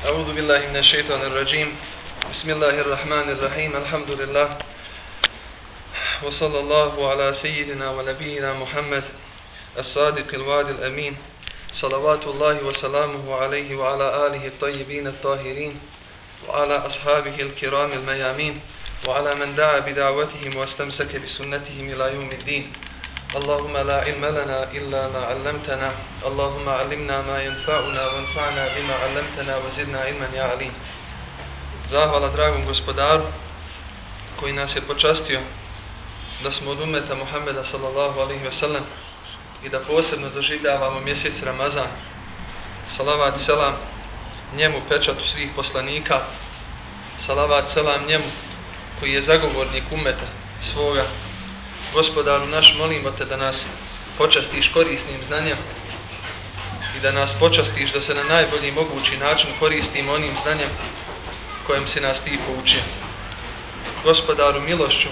أعوذ بالله من الشيطان الرجيم. بسم الله الرحمن الرحيم. الحمد لله. وصلى الله على سيدنا ونبينا محمد الصادق الوعد الأمين. صلوات الله وسلامه عليه وعلى آله الطيبين الطاهرين وعلى أصحابه الكرام الميامين وعلى من دعا بدعوتهم واستمسك بسنتهم إلى يوم الدين. اللهم لا علم لنا إلا ما علمتنا اللهم علمنا ما ينفعنا وانفعنا بما علمتنا وزدنا علما يا عليم Zahvala dragom gospodaru koji nas je počastio da smo od umeta Muhammeda sallallahu alaihi ve sellem i da posebno doživljavamo mjesec Ramazan. Salavat i selam njemu pečatu svih poslanika. Salavat selam njemu koji je zagovornik umeta svoga. Gospodaru naš, molimo te da nas počastiš korisnim znanjem i da nas počastiš da se na najbolji mogući način koristimo onim znanjem kojem si nas ti poučio. Gospodaru milošću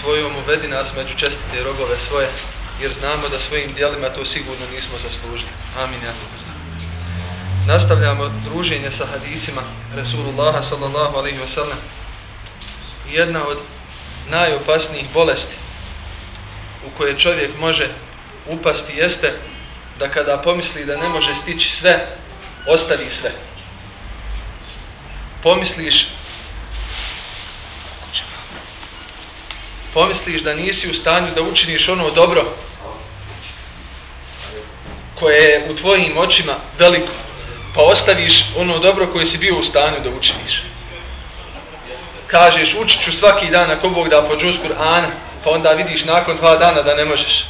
svojom uvedi nas među čestite rogove svoje, jer znamo da svojim dijelima to sigurno nismo zaslužili. Amin. Ja. Nastavljamo druženje sa hadisima Resulullaha sallallahu alaihi wa sallam. Jedna od najopasnijih bolesti u koje čovjek može upasti jeste da kada pomisli da ne može stići sve, ostavi sve. Pomisliš pomisliš da nisi u stanju da učiniš ono dobro koje je u tvojim očima veliko, pa ostaviš ono dobro koje si bio u stanju da učiniš. Kažeš, učit ću svaki dan ako Bog da po džuz Kur'ana, pa onda vidiš nakon dva dana da ne možeš.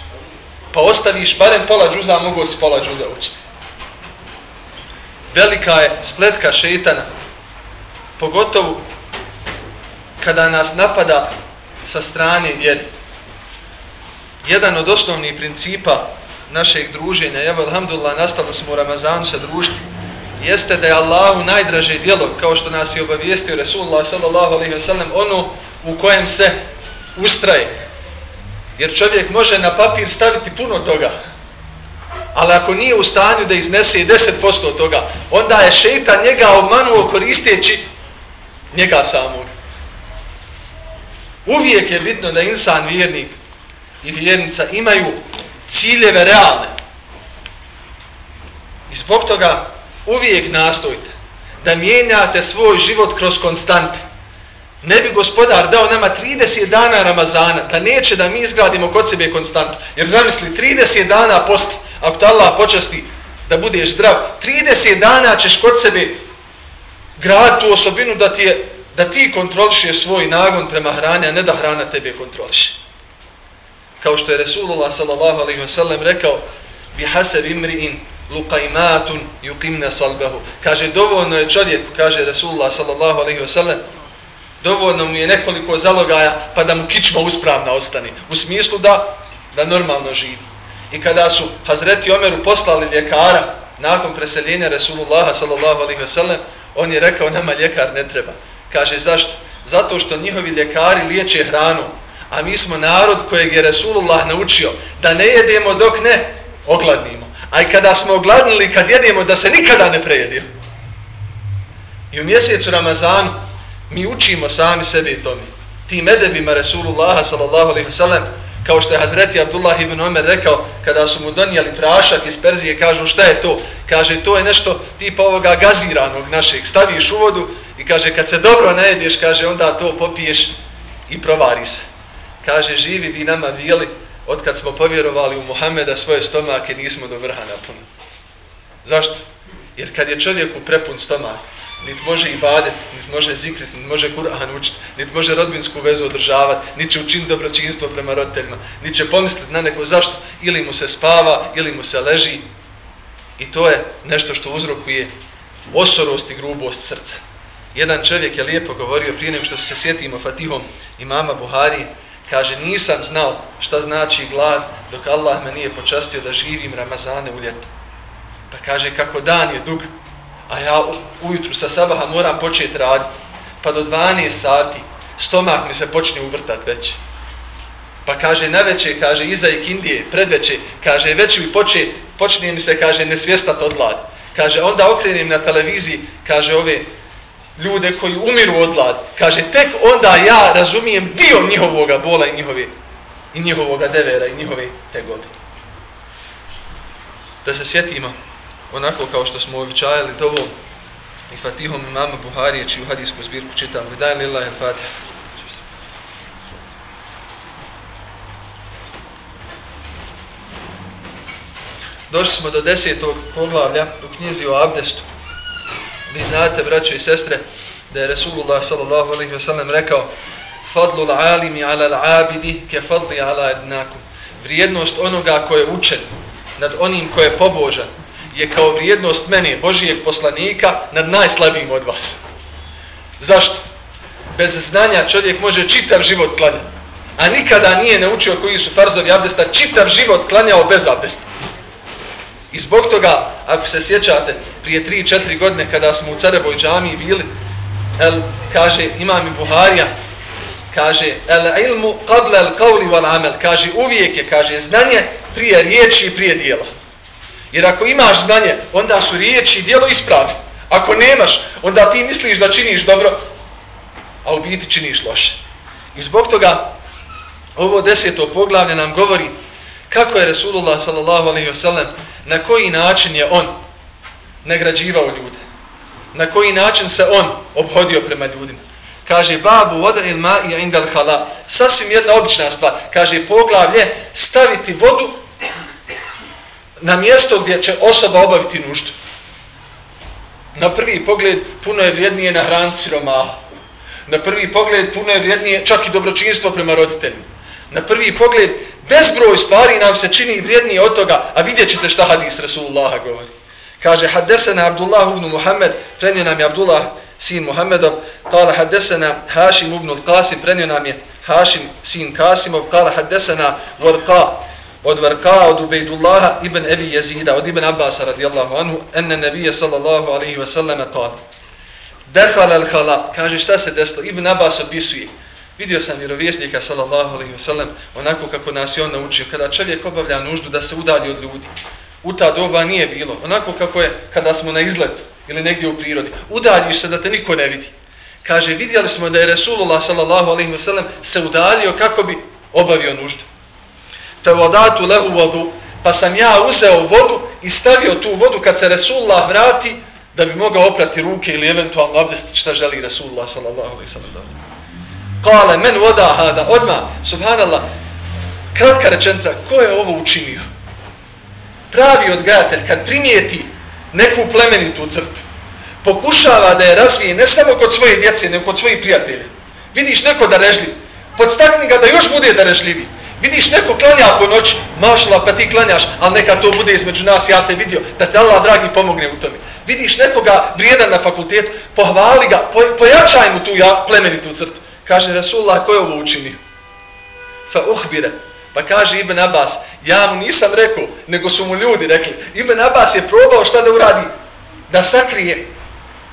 Pa ostaviš barem pola džuza, mogu si pola džuza učiti. Velika je spletka šetana, pogotovo kada nas napada sa strane vjeri. Jedan od osnovnih principa našeg druženja, evo alhamdulillah, nastavili smo u Ramazanu sa društvom, jeste da je Allahu najdraže djelo, kao što nas je obavijestio Resulullah sallallahu alaihi wa ono u kojem se ustraje. Jer čovjek može na papir staviti puno toga, ali ako nije u stanju da iznese 10% od toga, onda je šeitan njega obmanuo koristeći njega samog. Uvijek je bitno da insan vjernik i vjernica imaju ciljeve realne. I zbog toga uvijek nastojite da mijenjate svoj život kroz konstante. Ne bi gospodar dao nama 30 dana Ramazana, da neće da mi izgradimo kod sebe konstantno. Jer zamisli, 30 dana post, ako te Allah počasti da budeš zdrav, 30 dana ćeš kod sebe grad tu osobinu da ti je da ti kontroliše svoj nagon prema hrani, a ne da hrana tebe kontroliše. Kao što je Resulullah sallallahu alaihi wa sallam rekao, bi haseb imri'in luqaimatun yuqimna salbahu. Kaže, dovoljno je čovjek, kaže Resulullah sallallahu alaihi wa sallam, dovoljno mu je nekoliko zalogaja pa da mu kičma uspravna ostane. U smislu da, da normalno živi. I kada su Hazreti Omeru poslali ljekara nakon preseljenja Resulullaha sallallahu alaihi ve sellem, on je rekao, nama ljekar ne treba. Kaže zašto? Zato što njihovi ljekari liječe hranu, a mi smo narod kojeg je Resulullah naučio da ne jedemo dok ne ogladnimo. A i kada smo ogladnili, kad jedemo, da se nikada ne prejedimo. I u mjesecu Ramazanu mi učimo sami sebi i tome. Tim edebima Resulullaha sallallahu alaihi sallam, kao što je Hazreti Abdullah ibn Omer rekao, kada su mu donijeli prašak iz Perzije, kažu šta je to? Kaže, to je nešto tipa ovoga gaziranog našeg. Staviš u vodu i kaže, kad se dobro najedeš, kaže, onda to popiješ i provari se. Kaže, živi vi nama vijeli, od kad smo povjerovali u Muhameda svoje stomake, nismo do vrha napunili. Zašto? Jer kad je čovjeku prepun stomak, niti može ibadet, niti može zikrit, niti može Kur'an učiti, niti može rodbinsku vezu održavati, niti će učiniti dobročinstvo prema roditeljima, niti će pomisliti na neko zašto, ili mu se spava, ili mu se leži. I to je nešto što uzrokuje osorost i grubost srca. Jedan čovjek je lijepo govorio prije nego što se sjetimo Fatihom imama Buhari, kaže nisam znao šta znači glad dok Allah me nije počastio da živim Ramazane u ljetu. Pa kaže kako dan je dug, a ja ujutru sa sabaha moram početi raditi, pa do 12 sati stomak mi se počne uvrtat već. Pa kaže na veće, kaže iza ikindije, predveće, kaže već mi poče, počne mi se, kaže, nesvjestat od glad. Kaže, onda okrenem na televiziji, kaže, ove ljude koji umiru od glad. Kaže, tek onda ja razumijem dio njihovoga bola i njihove i njihovoga devera i njihove tegobe. Da se sjetimo, onako kao što smo običajali dovo i fatihom imama Buharije, čiju hadijsku zbirku čitam, vidaj lila il fatih. Došli smo do desetog poglavlja u knjizi o abdestu. Vi znate, braćo i sestre, da je Resulullah sallallahu alaihi wa sallam rekao Fadlu alimi ala l'abidi ke fadli ala ednaku. Vrijednost onoga ko je učen nad onim ko je pobožan je kao vrijednost mene, Božijeg poslanika, nad najslabijim od vas. Zašto? Bez znanja čovjek može čitav život klanjati. A nikada nije naučio koji su farzovi abdesta, čitav život klanjao bez abdesta. I zbog toga, ako se sjećate, prije 3-4 godine kada smo u Careboj džami bili, el, kaže imam i Buharija, kaže el ilmu qadla al qawli wal amal, kaže uvijek je, kaže znanje prije riječi i prije djela. Jer ako imaš znanje, onda su riječi i dijelo ispravi. Ako nemaš, onda ti misliš da činiš dobro, a u biti činiš loše. I zbog toga ovo deseto poglavlje nam govori kako je Resulullah sallallahu na koji način je on nagrađivao ljude. Na koji način se on obhodio prema ljudima. Kaže, babu voda il ma i indal hala. Sasvim jedna obična stvar. Kaže, poglavlje, staviti vodu na mjesto gdje će osoba obaviti nuždu. Na prvi pogled puno je vrijednije na hran siromaha. Na prvi pogled puno je vrijednije čak i dobročinstvo prema roditeljima. Na prvi pogled bezbroj stvari nam se čini vrijednije od toga, a vidjet ćete šta hadis Rasulullaha govori. Kaže, haddesena Abdullah ibn Muhammed, prenio nam je Abdullah sin Muhammedov, kala haddesena Hašim ibn Qasim, prenio nam je Hašim sin Kasimov, kala haddesena Vorqa, od Varka, od Ubejdullaha ibn Ebi Jezida, od ibn Abbas radijallahu anhu, enne nebije sallallahu alaihi wa sallam kao. Dehal al khala, kaže šta se desilo, ibn Abbas opisuje. Vidio sam vjerovjesnika sallallahu alaihi wa sallam onako kako nas je on naučio. Kada čovjek obavlja nuždu da se udalji od ljudi. U ta doba nije bilo. Onako kako je kada smo na izlet ili negdje u prirodi. Udaljiš se da te niko ne vidi. Kaže, vidjeli smo da je Resulullah sallallahu alaihi wa sallam se udaljio kako bi obavio nuždu te vodatu lehu vodu, pa sam ja uzeo vodu i stavio tu vodu kad se Resulullah vrati, da bi mogao oprati ruke ili eventualno abdestiti šta želi Resulullah sallallahu alaihi sallam. Kale, men voda hada, odmah, subhanallah, kratka rečenca, ko je ovo učinio? Pravi odgajatelj, kad primijeti neku plemenitu crtu, pokušava da je razvije ne samo kod svoje djece, nego kod svojih prijatelja. Vidiš neko da režljiv, podstakni ga da još bude da režljivi. Vidiš neko klanja po noć, mašla pa ti klanjaš, ali neka to bude između nas, ja te vidio, da te Allah dragi pomogne u tome. Vidiš nekoga vrijedan na fakultetu, pohvali ga, po, pojačaj mu tu ja, plemenitu crtu. Kaže Rasulullah, ko je ovo učinio? Fa uhbire. Pa kaže Ibn Abbas, ja mu nisam rekao, nego su mu ljudi rekli. Ibn Abbas je probao šta da uradi? Da sakrije,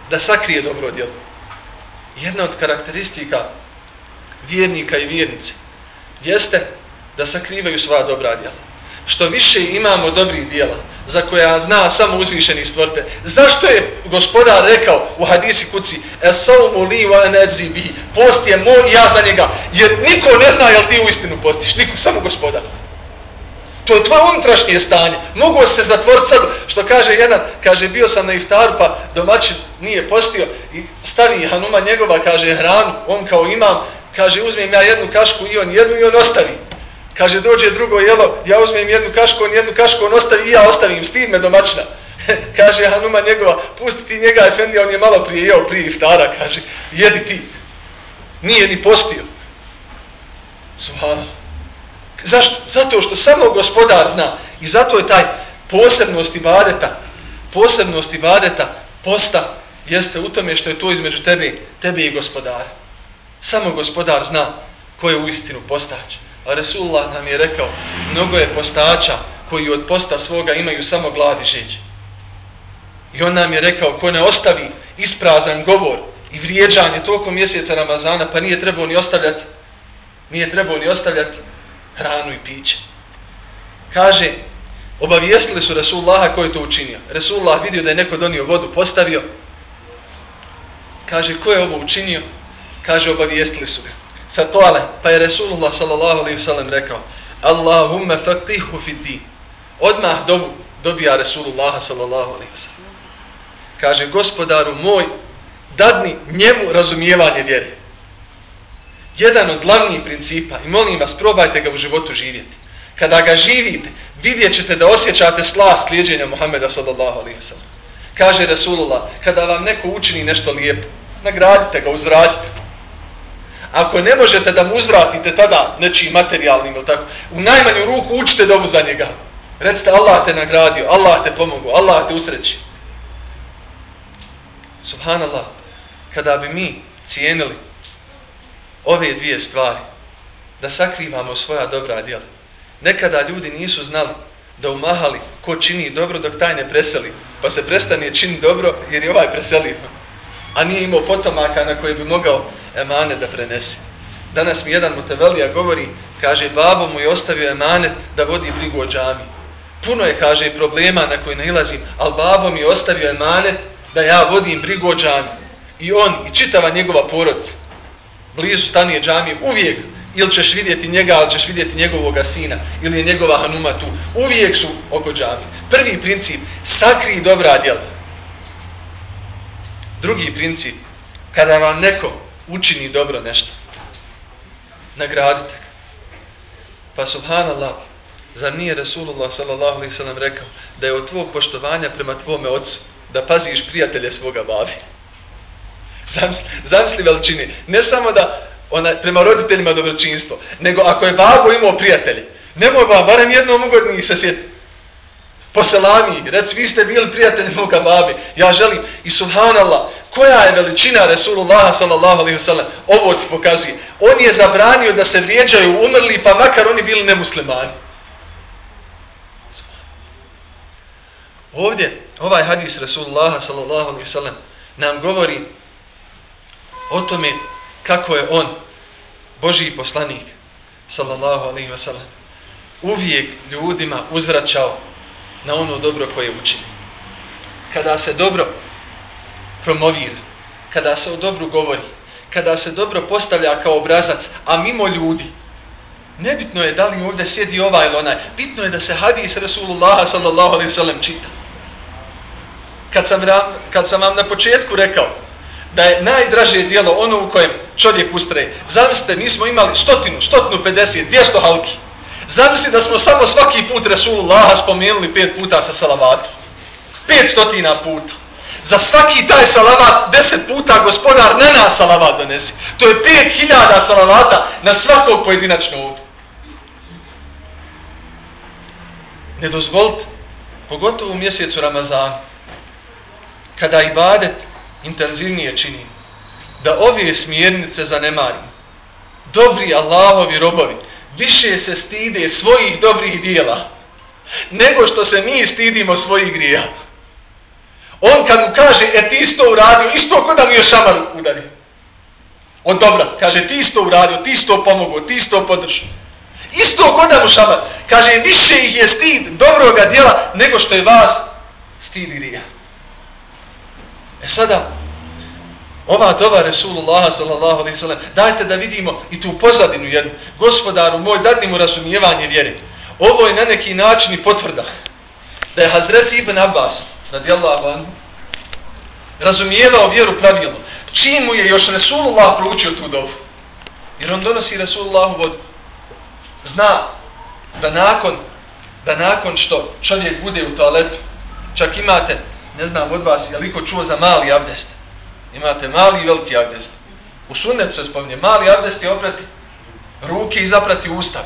da sakrije dobro djelo. Jedna od karakteristika vjernika i vjernice jeste da sakrivaju sva dobra djela. Što više imamo dobrih djela, za koja zna samo uzvišeni stvorte. Zašto je gospodar rekao u hadisi kuci, Esaumu li wa enedzi bi, post je moj ja za njega, jer niko ne zna jel ti u istinu postiš, niko, samo gospodar. To je tvoje unutrašnje stanje. Mogu se zatvoriti sad, što kaže jedan, kaže, bio sam na iftaru, pa domaćin nije postio i stavi Hanuma njegova, kaže, hranu, on kao imam, kaže, uzmem ja jednu kašku i on jednu i on ostavi. Kaže, dođe drugo jelo, ja uzmem jednu kašku, on jednu kašku, on ostavi i ja ostavim, stid me domaćina. kaže, Hanuma njegova, pusti ti njega, Efendi, on je malo prije jeo, prije iftara, kaže, jedi ti. Nije ni postio. Subhano. Zašto? Zato što samo gospodar zna. I zato je taj posebnost ibadeta, posebnost ibadeta, posta, jeste u tome što je to između tebe, tebe i gospodara. Samo gospodar zna ko je u istinu postać. A Resulullah nam je rekao, mnogo je postača koji od posta svoga imaju samo glad i žeđe. I on nam je rekao, ko ne ostavi isprazan govor i vrijeđanje toliko mjeseca Ramazana, pa nije trebao ni ostavljati, nije trebao ni ostavljati hranu i piće. Kaže, Obavijestili su Resulullaha koji je to učinio. Resulullah vidio da je neko donio vodu, postavio. Kaže, ko je ovo učinio? Kaže, obavijestili su ga. Sa toale, pa je Resulullah sallallahu alaihi sallam rekao, Allahumma faqihu fi din. Odmah dobu dobija Resulullah sallallahu alaihi sallam. Kaže, gospodaru moj, dadni njemu razumijevanje vjere. Jedan od glavnih principa, i molim vas, probajte ga u životu živjeti. Kada ga živite, vidjet ćete da osjećate slast slijedženja Muhammeda sallallahu alaihi sallam. Kaže Resulullah, kada vam neko učini nešto lijepo, nagradite ga, uzvratite. Ako ne možete da mu uzvratite tada nečiji materijalnim ili tako, u najmanju ruku učite dobu za njega. Recite Allah te nagradio, Allah te pomogu, Allah te usreći. Subhanallah, kada bi mi cijenili ove dvije stvari, da sakrivamo svoja dobra djela, nekada ljudi nisu znali da umahali ko čini dobro dok taj ne preseli, pa se prestane čini dobro jer je ovaj preselio a nije imao potomaka na koje bi mogao emanet da prenese. Danas mi jedan mutevelija govori, kaže, babo mu je ostavio emanet da vodi brigu o džami. Puno je, kaže, problema na koje nailazim, ali babo mi je ostavio emanet da ja vodim brigu o džami. I on, i čitava njegova porod, blizu stanije džami, uvijek, ili ćeš vidjeti njega, ili ćeš vidjeti njegovog sina, ili je njegova hanuma tu, uvijek su oko džami. Prvi princip, sakri dobra djela. Drugi princip, kada vam neko učini dobro nešto, nagradite ga. Pa subhanallah, zar nije Rasulullah sallallahu alaihi sallam rekao da je od tvog poštovanja prema tvome ocu da paziš prijatelje svoga babi. Zamisli veličini. Ne samo da ona, prema roditeljima dobročinstvo, nego ako je babo imao prijatelji, nemoj vam barem jednom ugodniji se sjetiti Poselami, rec, reci, vi ste bili prijatelji moga babi, ja želim, i subhanallah, koja je veličina Resulullah sallallahu alaihi wasallam, ovo ti pokazuje. On je zabranio da se vrijeđaju umrli, pa makar oni bili nemuslimani. Ovdje, ovaj hadis Resulullah sallallahu alaihi wasallam nam govori o tome kako je on, Božiji poslanik, sallallahu alaihi wasallam, uvijek ljudima uzvraćao na ono dobro koje učini. Kada se dobro promovira, kada se o dobru govori, kada se dobro postavlja kao obrazac, a mimo ljudi, nebitno je da li ovdje sjedi ovaj ili onaj, bitno je da se hadis Rasulullah sallallahu alaihi sallam čita. Kad sam, kad sam vam na početku rekao da je najdraže dijelo ono u kojem čovjek ustraje, zamislite, mi smo imali stotinu, stotinu, 50, 200 halki, Zamisli da smo samo svaki put Resulullah spomenuli pet puta sa salavatom. Pet stotina puta. Za svaki taj salavat deset puta gospodar ne nas salavat donesi. To je pet hiljada salavata na svakog pojedinačno ovdje. Ne dozvolite, pogotovo u mjesecu Ramazana, kada ibadet intenzivnije čini, da ove smjernice zanemarimo. Dobri Allahovi robovi, više se stide svojih dobrih dijela nego što se mi stidimo svojih grija. On kad mu kaže, e ti isto uradio, isto kod da mi je šamar udari. On dobra, kaže, ti isto uradio, ti isto pomogu, ti isto podržao. Isto kod da mu šamar. Kaže, više ih je stid dobroga dijela nego što je vas stid grija. E sada, Ova dova Resulullah sallallahu alaihi sallam, dajte da vidimo i tu pozadinu jednu. Gospodaru moj, dadni mu razumijevanje vjere. Ovo je na neki način i potvrda. Da je Hazret Ibn Abbas, radijallahu anhu, razumijevao vjeru pravilno. Čim mu je još Resulullah proučio tu dovu? Jer on donosi Resulullahu vodu. Zna da nakon, da nakon što čovjek bude u toaletu, čak imate, ne znam od vas, je li ko čuo za mali abdest, Imate mali i veliki abdest. U sunnetu se spominje, mali abdest je oprati ruke i zaprati usta.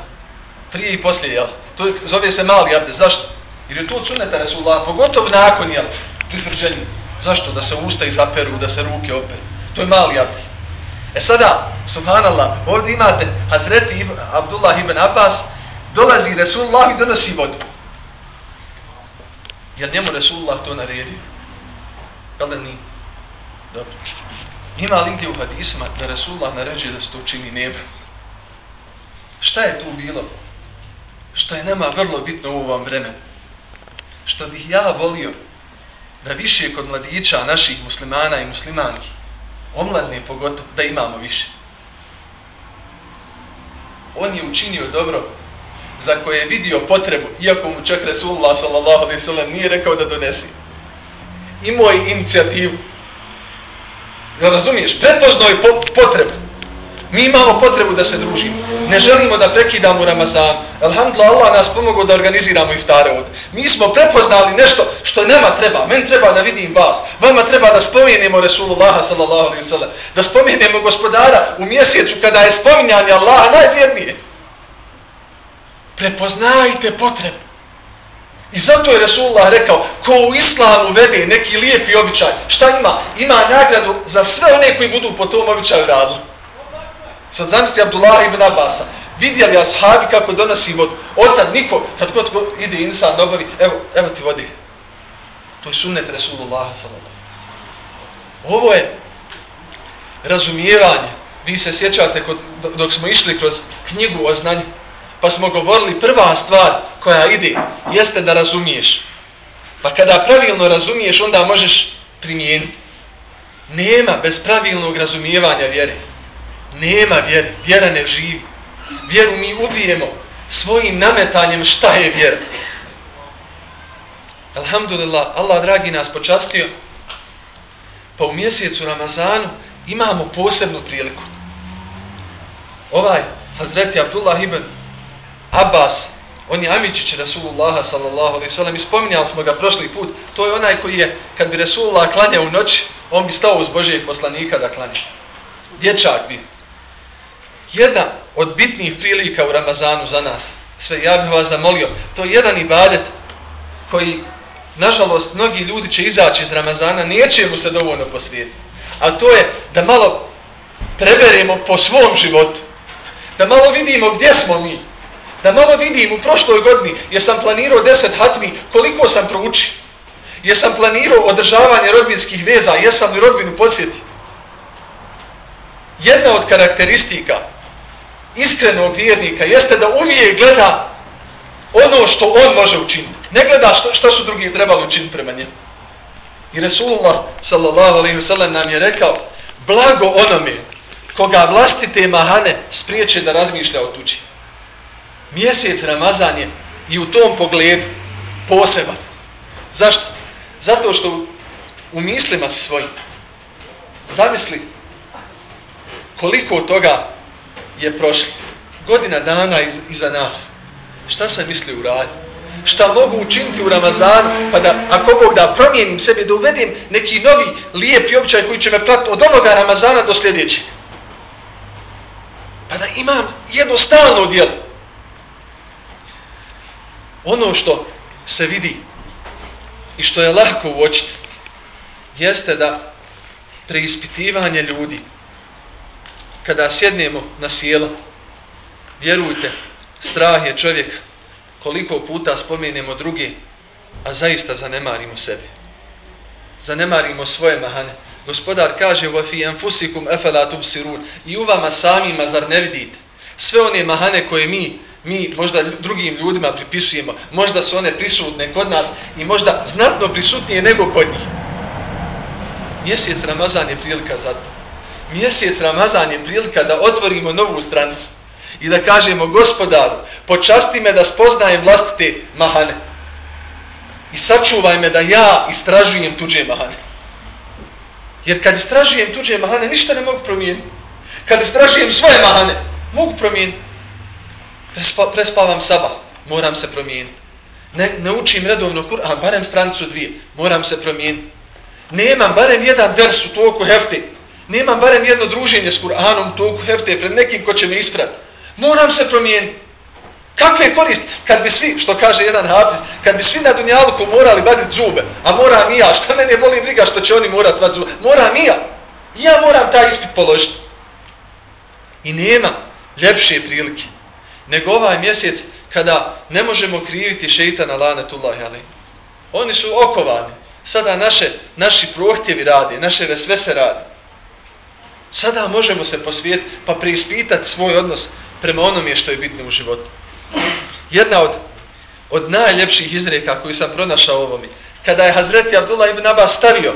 Prije i poslije, jel? To zove se mali abdest. Zašto? Jer je to sunneta Resulullah, pogotovo nakon, jel? Pritvrđenju. Zašto? Da se usta i zaperu, da se ruke operu. To je mali abdest. E sada, subhanallah, ovdje imate Hazreti ibn, Abdullah ibn Abbas, dolazi Resulullah i donosi vodu. Jer njemu Resulullah to naredio. Jel da nije? Dobro. Ima li gdje u hadisma da Rasulullah naređuje da se to čini nema? Šta je tu bilo? Što je nema vrlo bitno u ovom vremenu? što bih ja volio da više kod mladića naših muslimana i muslimanki, omladne pogotovo, da imamo više. On je učinio dobro za koje je vidio potrebu, iako mu čak Resulullah sallallahu alaihi sallam nije rekao da donesi. Imao je inicijativu. Jel razumiješ? Prepoznao je potrebu. Mi imamo potrebu da se družimo. Ne želimo da prekidamo Ramazan. Alhamdulillah, Allah nas pomogao da organiziramo iftare ovdje. Mi smo prepoznali nešto što nema treba. Men treba da vidim vas. Vama treba da spomenemo Resulullah sallallahu alaihi sallam. Da spomenemo gospodara u mjesecu kada je spominjanje Allaha najvjernije. Prepoznajte potrebu. I zato je Resulullah rekao, ko u islamu vede neki lijepi običaj, šta ima? Ima nagradu za sve one koji budu po tom običaju radili. Sad zamislite Abdullah ibn Abasa, Vidjeli ashabi kako donosi vodu. Otad niko, kad kod ide insan dobavi, evo, evo ti vodi. To je sunnet Resulullah sallallahu. Ovo je razumijevanje. Vi se sjećate kod, dok smo išli kroz knjigu o znanju, pa smo govorili prva stvar koja ide, jeste da razumiješ. Pa kada pravilno razumiješ, onda možeš primijeniti. Nema bez pravilnog razumijevanja vjere nema vjere, vjera ne živi. Vjeru mi ubijemo svojim nametanjem šta je vjera. Alhamdulillah, Allah dragi nas počastio, pa u mjesecu Ramazanu imamo posebnu priliku. Ovaj Hazreti Abdullah ibn Abbas, on je Amičić Rasulullaha sallallahu alaihi sallam, ispominjali smo ga prošli put, to je onaj koji je, kad bi Rasulullah klanjao u noć, on bi stao uz Božijeg poslanika da klanja. Dječak bi, jedna od bitnih prilika u Ramazanu za nas. Sve, ja bih vas zamolio, to je jedan ibadet koji, nažalost, mnogi ljudi će izaći iz Ramazana, neće mu se dovoljno posvijeti. A to je da malo preberemo po svom životu. Da malo vidimo gdje smo mi. Da malo vidim u prošloj godini, jer sam planirao deset hatmi, koliko sam proučio. Jer sam planirao održavanje rodbinskih veza, jesam li rodbinu podsjetio. Jedna od karakteristika iskrenog vjernika jeste da uvijek gleda ono što on može učiniti. Ne gleda što, što su drugi trebali učiniti prema njemu. I Resulullah sallallahu alaihi wasallam nam je rekao blago onome koga vlastite mahane spriječe da razmišlja o tuđi. Mjesec Ramazan je i u tom pogledu poseban. Zašto? Zato što u mislima svojim zamisli koliko toga je prošlo. Godina dana iza nas. Šta sam mislio uraditi? Šta mogu učiniti u Ramazanu, pa da, ako Bog da promijenim sebe, da uvedim neki novi lijepi običaj koji će me pratiti od onoga Ramazana do sljedećeg. Pa da imam jedno stalno djelo. Ono što se vidi i što je lahko uočiti, jeste da preispitivanje ljudi, kada sjednemo na sjelo, vjerujte, strah je čovjek koliko puta spomenemo druge, a zaista zanemarimo sebe. Zanemarimo svoje mahane. Gospodar kaže wa fi anfusikum afala tubsirun i u vama samima zar ne vidite sve one mahane koje mi mi možda drugim ljudima pripisujemo možda su one prisutne kod nas i možda znatno prisutnije nego kod njih mjesec Ramazan je prilika za to mjesec Ramazan je prilika da otvorimo novu stranicu i da kažemo gospodaru, počasti me da spoznajem vlastite mahane i sačuvaj me da ja istražujem tuđe mahane. Jer kad istražujem tuđe mahane, ništa ne mogu promijeniti. Kad istražujem svoje mahane, mogu promijeniti. Prespa, prespavam sabah, moram se promijeniti. Ne, ne učim redovno Kur'an, barem stranicu dvije, moram se promijeniti. Nemam barem jedan vers u toku hefte, Nemam barem jedno druženje s Kur'anom, toku hefte, pred nekim ko će me isprati. Moram se promijeniti. Kakve korist kad bi svi, što kaže jedan hafiz, kad bi svi na Dunjaluku morali vaditi zube, a moram i ja, šta mene voli briga što će oni morati vaditi zube, moram i ja. Ja moram taj ispit položiti. I nema ljepše prilike nego ovaj mjesec kada ne možemo kriviti šeitana lanetullahi ali. Oni su okovani. Sada naše, naši prohtjevi radi, naše vesvese radi sada možemo se posvijeti pa preispitati svoj odnos prema onome što je bitno u životu. Jedna od od najljepših izreka koju sam pronašao ovome. Kada je Hazreti Abdullah ibn Abbas stavio,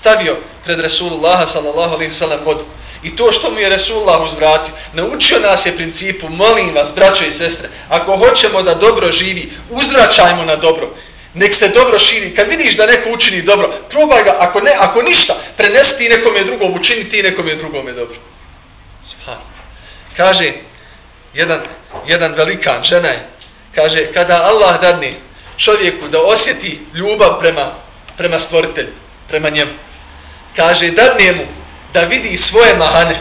stavio pred Resulullaha sallallahu alaihi sallam vodu. I to što mu je Resulullah uzvratio, naučio nas je principu, molim vas, braćo i sestre, ako hoćemo da dobro živi, uzvraćajmo na dobro. Nek se dobro širi. Kad vidiš da neko učini dobro, probaj ga, ako ne, ako ništa, prenesi ti nekome drugom, učini ti nekome drugome dobro. Kaže, jedan, jedan velikan žena je, kaže, kada Allah dadne čovjeku da osjeti ljubav prema, prema stvoritelju, prema njemu, kaže, dadne mu da vidi svoje mahane,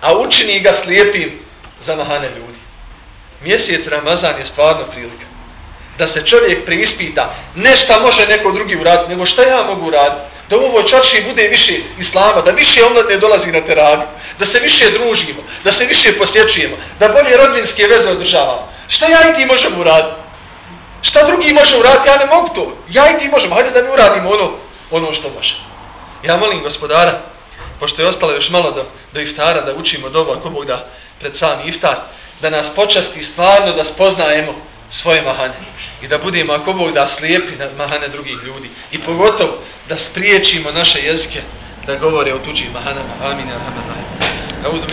a učini ga slijepim za mahane ljudi. Mjesec Ramazan je stvarno prilika da se čovjek preispita ne šta može neko drugi uraditi, nego šta ja mogu uraditi. Da u ovoj čarši bude više islama, da više omladne dolazi na teradu, da se više družimo, da se više posjećujemo, da bolje rodinske veze održavamo. Šta ja i ti možemo uraditi? Šta drugi može uraditi? Ja ne mogu to. Ja i ti možemo. Hajde da mi uradimo ono, ono što može. Ja molim gospodara, pošto je ostalo još malo do, do iftara, da učimo dobro ako Bog da pred sami iftar, da nas počasti stvarno da spoznajemo svoje mahane i da budemo ako Bog da slijepi na mahane drugih ljudi i pogotovo da spriječimo naše jezike da govore o tuđim mahanama. Amin. Amin. Amin.